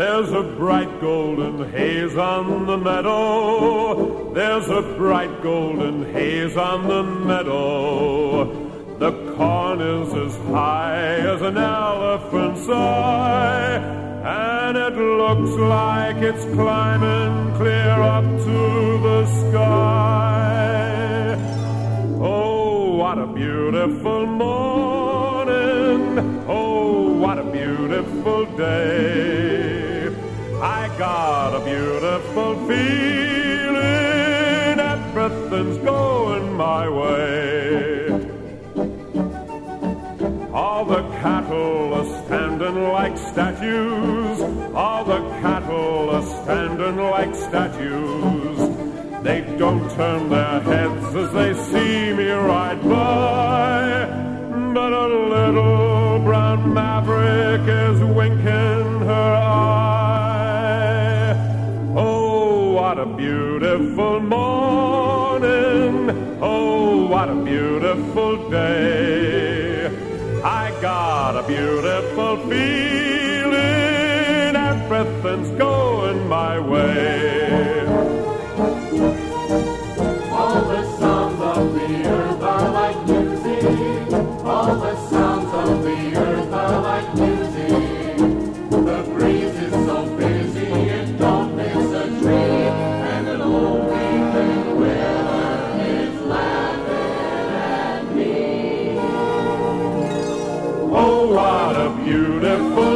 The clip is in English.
There's a bright golden haze on the meadow. There's a bright golden haze on the meadow. The corn is as high as an elephant's eye, and it looks like it's climbing clear up to the sky. Oh, what a beautiful morning! Oh, what a beautiful day! I got a beautiful feeling, everything's going my way. All the cattle are standing like statues. All the cattle are standing like statues. They don't turn their heads as they see me ride by. But a little brown maverick is winking what a beautiful morning. Oh, what a beautiful day. I got a beautiful feeling. Everything's going my way. All the songs of the earth are like music. All the beautiful.